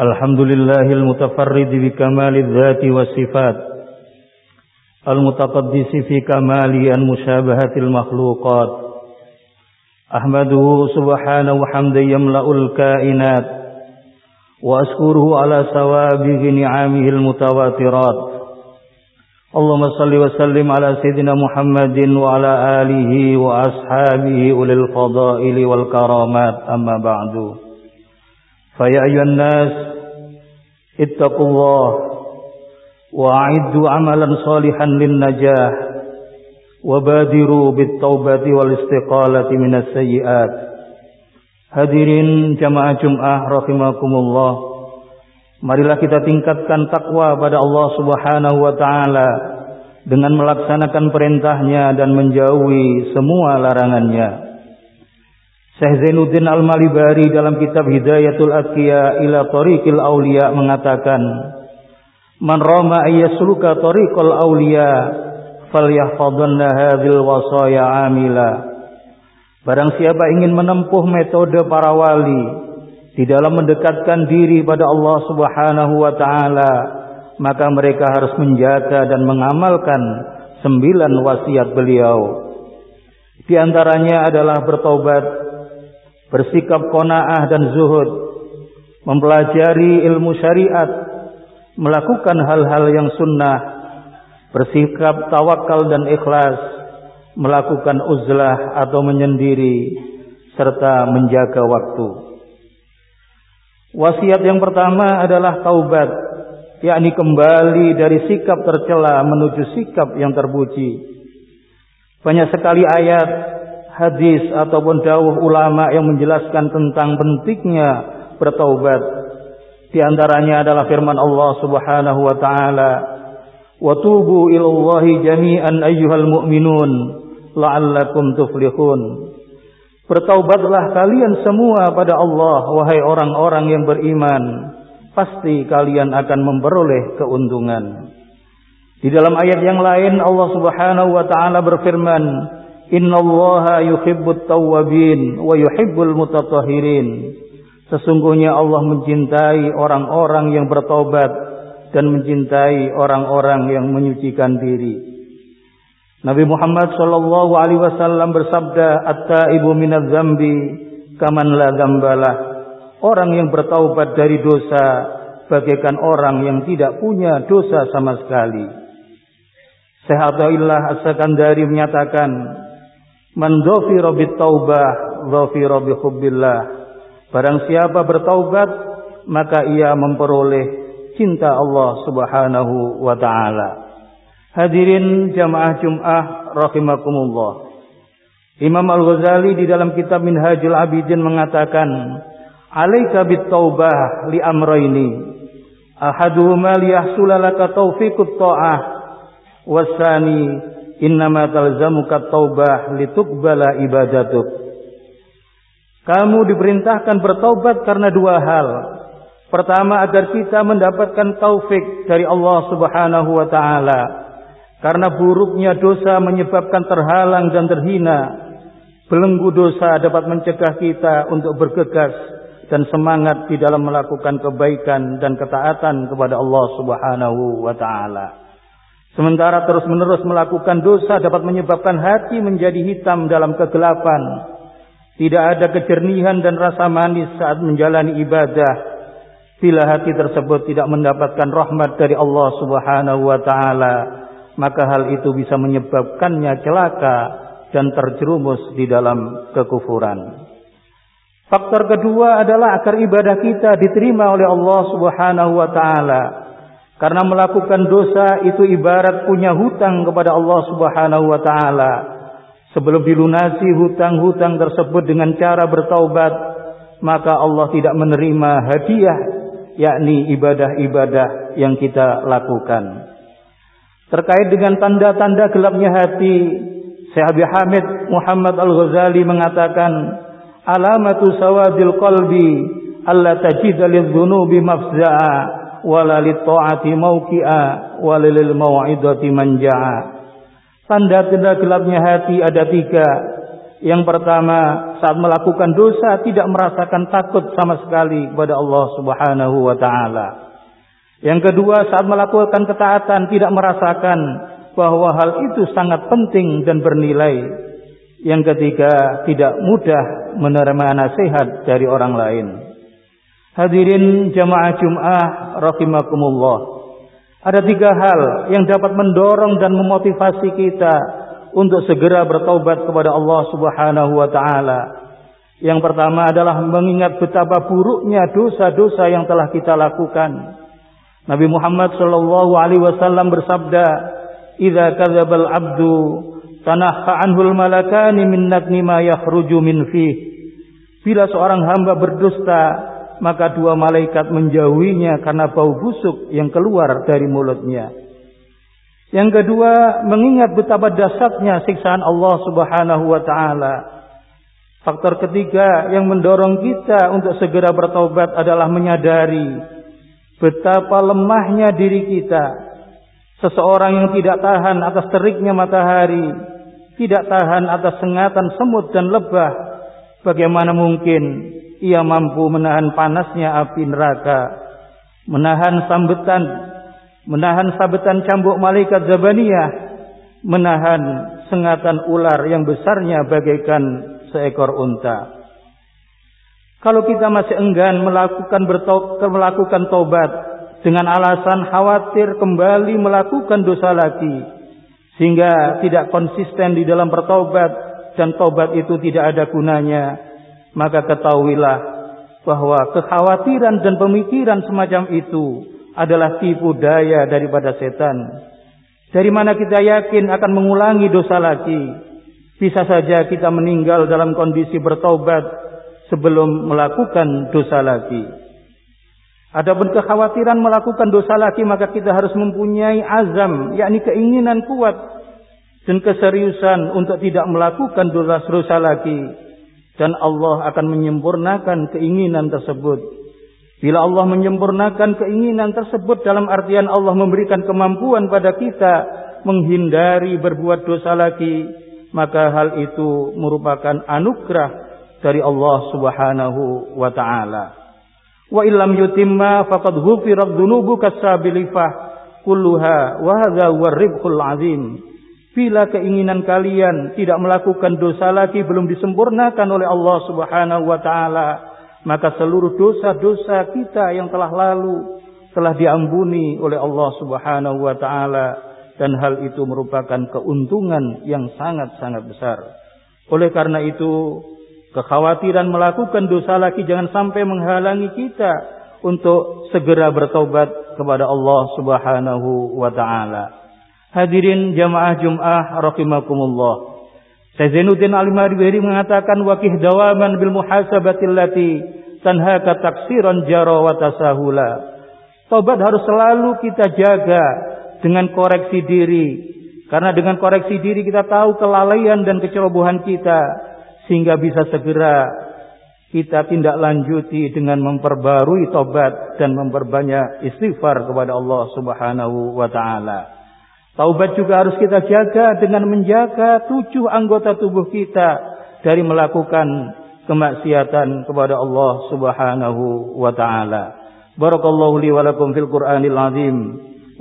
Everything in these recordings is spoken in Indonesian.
الحمد لله المتفرد بكمال الذات والصفات المتقدس في كمال مشابهة المخلوقات. أحمده سبحانه حمدا يملأ الكائنات وأشكره على سوابغ نعمه المتواترات. اللهم صل وسلم على سيدنا محمد وعلى آله وأصحابه أولي الفضائل والكرامات. أما بعد فيا أيها الناس اتقوا الله وأعدوا عملا صالحا للنجاح وبادروا بالتوبة والاستقالة من السيئات Hadirin jamaah Jum'ah rahimakumullah Marilah kita tingkatkan takwa pada Allah Subhanahu wa taala dengan melaksanakan perintahnya dan menjauhi semua larangannya. Syekh Zainuddin Al-Malibari dalam kitab Hidayatul Atqiya ila Tariqil Auliya mengatakan, "Man rama ayyasluka tariqal auliya falyahfadhanna hadhil wasaya amila." Barang siapa ingin menempuh metode para wali di dalam mendekatkan diri pada Allah Subhanahu wa taala, maka mereka harus menjaga dan mengamalkan sembilan wasiat beliau. Di antaranya adalah bertobat bersikap kona'ah dan zuhud, mempelajari ilmu syariat, melakukan hal-hal yang sunnah, bersikap tawakal dan ikhlas, melakukan uzlah atau menyendiri, serta menjaga waktu. Wasiat yang pertama adalah taubat, yakni kembali dari sikap tercela menuju sikap yang terpuji. Banyak sekali ayat hadis ataupun dawuh ulama yang menjelaskan tentang pentingnya bertaubat. Di antaranya adalah firman Allah Subhanahu wa taala, "Wa tubu ilallahi jami'an ayyuhal mu'minun la'allakum tuflihun." Bertaubatlah kalian semua pada Allah wahai orang-orang yang beriman, pasti kalian akan memperoleh keuntungan. Di dalam ayat yang lain Allah Subhanahu wa taala berfirman, Innallaha yuhibbut tawwabin wa yuhibbul mutatahhirin. Sesungguhnya Allah mencintai orang-orang yang bertobat dan mencintai orang-orang yang menyucikan diri. Nabi Muhammad sallallahu alaihi wasallam bersabda, "At-taibu minadz dzambi kaman la dzambalah." Orang yang bertaubat dari dosa bagaikan orang yang tidak punya dosa sama sekali. Syekh Athaillah As-Sakandari menyatakan, Man dhafira bit taubah dhafira bi hubbillah. Barang siapa bertaubat maka ia memperoleh cinta Allah Subhanahu wa taala. Hadirin jamaah Jumat rahimakumullah. Imam Al-Ghazali di dalam kitab Minhajul Abidin mengatakan, "Alaika bit taubah li amrayni. Ahaduhuma liyahsula laka taufiqut ta'ah, wasani innama talzamuka taubah lituqbala ibadatuk. Kamu diperintahkan bertaubat karena dua hal. Pertama agar kita mendapatkan taufik dari Allah Subhanahu wa taala. Karena buruknya dosa menyebabkan terhalang dan terhina. Belenggu dosa dapat mencegah kita untuk bergegas dan semangat di dalam melakukan kebaikan dan ketaatan kepada Allah Subhanahu wa taala. Sementara terus-menerus melakukan dosa dapat menyebabkan hati menjadi hitam dalam kegelapan. Tidak ada kejernihan dan rasa manis saat menjalani ibadah. Bila hati tersebut tidak mendapatkan rahmat dari Allah Subhanahu wa taala, maka hal itu bisa menyebabkannya celaka dan terjerumus di dalam kekufuran. Faktor kedua adalah agar ibadah kita diterima oleh Allah Subhanahu wa taala. Karena melakukan dosa itu ibarat punya hutang kepada Allah Subhanahu wa taala. Sebelum dilunasi hutang-hutang tersebut dengan cara bertaubat, maka Allah tidak menerima hadiah yakni ibadah-ibadah yang kita lakukan. Terkait dengan tanda-tanda gelapnya hati, Syekh Hamid Muhammad Al-Ghazali mengatakan, "Alamatu sawadil qalbi alla tajida lidzunubi mafza'a." Wala ta'ati mauqi'a wala mau'idati manja'a. Tanda-tanda gelapnya hati ada tiga, Yang pertama, saat melakukan dosa tidak merasakan takut sama sekali kepada Allah Subhanahu wa taala. Yang kedua, saat melakukan ketaatan tidak merasakan bahwa hal itu sangat penting dan bernilai. Yang ketiga, tidak mudah menerima nasihat dari orang lain. Hadirin jamaah Jum'ah rahimakumullah. Ada tiga hal yang dapat mendorong dan memotivasi kita untuk segera bertaubat kepada Allah Subhanahu wa taala. Yang pertama adalah mengingat betapa buruknya dosa-dosa yang telah kita lakukan. Nabi Muhammad sallallahu alaihi wasallam bersabda, "Idza kadzdzabal 'abdu tanahha anhul malakani min natni ma yakhruju min fih. Bila seorang hamba berdusta, maka dua malaikat menjauhinya karena bau busuk yang keluar dari mulutnya. Yang kedua, mengingat betapa dasarnya siksaan Allah Subhanahu wa taala. Faktor ketiga yang mendorong kita untuk segera bertobat adalah menyadari betapa lemahnya diri kita. Seseorang yang tidak tahan atas teriknya matahari, tidak tahan atas sengatan semut dan lebah, bagaimana mungkin ia mampu menahan panasnya api neraka, menahan sambutan, menahan sabetan cambuk malaikat zabaniyah, menahan sengatan ular yang besarnya bagaikan seekor unta. Kalau kita masih enggan melakukan melakukan tobat dengan alasan khawatir kembali melakukan dosa lagi, sehingga tidak konsisten di dalam bertobat dan tobat itu tidak ada gunanya, maka ketahuilah bahwa kekhawatiran dan pemikiran semacam itu adalah tipu daya daripada setan. Dari mana kita yakin akan mengulangi dosa lagi? Bisa saja kita meninggal dalam kondisi bertobat sebelum melakukan dosa lagi. Adapun kekhawatiran melakukan dosa lagi maka kita harus mempunyai azam, yakni keinginan kuat dan keseriusan untuk tidak melakukan dosa-dosa lagi dan Allah akan menyempurnakan keinginan tersebut. Bila Allah menyempurnakan keinginan tersebut dalam artian Allah memberikan kemampuan pada kita menghindari berbuat dosa lagi, maka hal itu merupakan anugerah dari Allah Subhanahu wa taala. Wa illam yutimma faqad ghufirat dzunubu kasabilifah kulluha wa hadza azim. Bila keinginan kalian tidak melakukan dosa lagi belum disempurnakan oleh Allah Subhanahu wa taala, maka seluruh dosa-dosa kita yang telah lalu telah diampuni oleh Allah Subhanahu wa taala dan hal itu merupakan keuntungan yang sangat-sangat besar. Oleh karena itu, Kekhawatiran melakukan dosa lagi jangan sampai menghalangi kita untuk segera bertobat kepada Allah Subhanahu wa taala. Hadirin jamaah Jumat rahimakumullah. Syekh Zainuddin Al-Maribiri mengatakan wakih dawaman bil muhasabati allati tanhaka taksiran jara wa tasahula. Tobat harus selalu kita jaga dengan koreksi diri. Karena dengan koreksi diri kita tahu kelalaian dan kecerobohan kita sehingga bisa segera kita tindak lanjuti dengan memperbarui tobat dan memperbanyak istighfar kepada Allah Subhanahu wa taala. Taubat juga harus kita jaga dengan menjaga tujuh anggota tubuh kita dari melakukan kemaksiatan kepada Allah Subhanahu wa taala. Barakallahu li wa lakum fil Qur'anil azim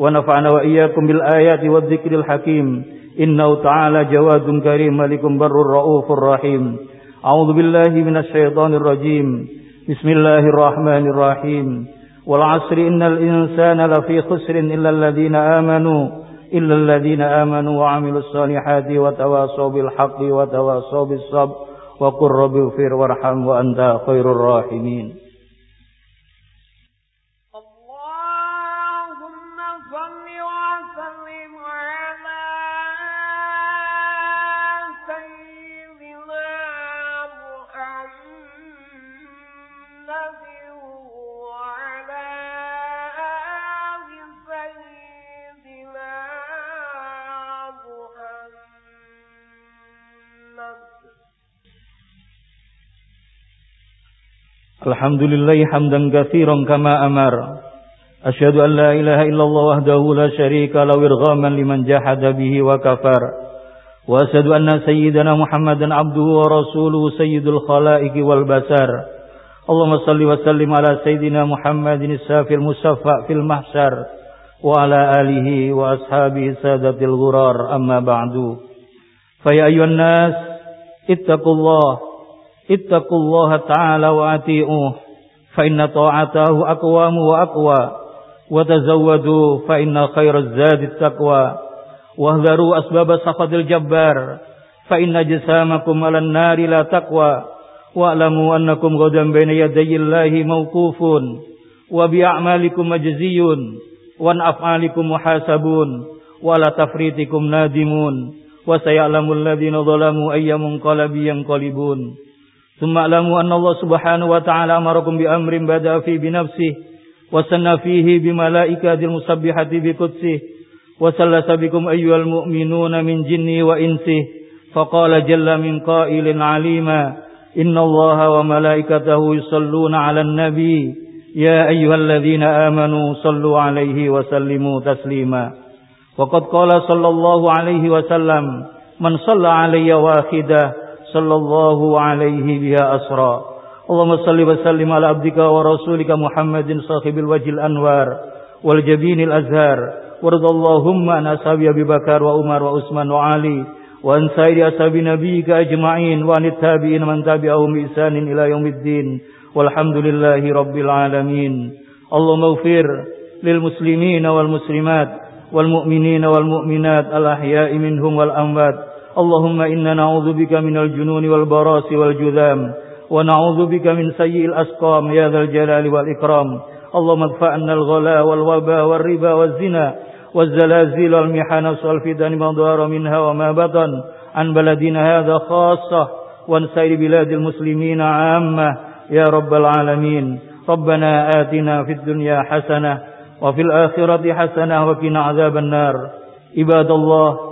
wa nafa'ana wa iyyakum bil ayati wadh-dhikril hakim. Innahu ta'ala jawadun karim malikum barur raufur rahim. A'udzu billahi minasy syaithanir rajim. Bismillahirrahmanirrahim. Wal 'asri innal insana lafi khusrin illa alladziina aamanu إلا الذين آمنوا وعملوا الصالحات وتواصوا بالحق وتواصوا بالصبر وقل رب اغفر وارحم وأنت خير الراحمين. الحمد لله حمدا كثيرا كما أمر أشهد أن لا إله إلا الله وحده لا شريك له إرغاما لمن جحد به وكفر وأشهد أن سيدنا محمدا عبده ورسوله سيد الخلائق والبشر اللهم صل وسلم على سيدنا محمد السافر المصفى في المحشر وعلى آله وأصحابه سادة الغرار أما بعد فيا أيها الناس اتقوا الله اتقوا الله تعالى وأطيعوه فإن طاعته أقوام وأقوى وتزودوا فإن خير الزاد التقوى. واهذروا أسباب سخط الجبار فإن جسامكم على النار لا تقوى. واعلموا أنكم غدا بين يدي الله موقوفون وبأعمالكم مجزيون وعن أفعالكم محاسبون ولا تفريطكم نادمون. وسيعلم الذين ظلموا أي منقلب ينقلبون. ثم أعلموا أن الله سبحانه وتعالى أمركم بأمر بدأ فيه بنفسه وسن فيه بملائكة المسبحة بقدسه وسلس بكم أيها المؤمنون من جنه وإنسه فقال جل من قائل عليما إن الله وملائكته يصلون على النبي. يا أيها الذين آمنوا صلوا عليه وسلموا تسليما. وقد قال صلى الله عليه وسلم من صلى علي sallallahu alaihi biha asra. Allahumma salli wa sallim ala abdika wa rasulika Muhammadin sahibil wajil anwar wal jabinil azhar. Warda Allahumma an ashabi Abi Bakar wa Umar wa Utsman wa Ali wa an sairi ashabi nabiyyika ajma'in wa an tabi'in man tabi'ahum ila yaumiddin walhamdulillahi rabbil alamin. Allahumma ufir lil muslimina wal muslimat wal mu'minina wal mu'minat al ahya'i minhum wal amwat. اللهم إنا نعوذ بك من الجنون والبراس والجذام ونعوذ بك من سيء الأسقام يا ذا الجلال والإكرام. اللهم ادفع عنا الغلاء والوباء والربا والزنا والزلازل والمحن والفتن ما ظهر منها وما بطن. عن بلدنا هذا خاصة وعن سائر بلاد المسلمين عامة يا رب العالمين. ربنا آتنا في الدنيا حسنة وفي الآخرة حسنة وقنا عذاب النار. عباد الله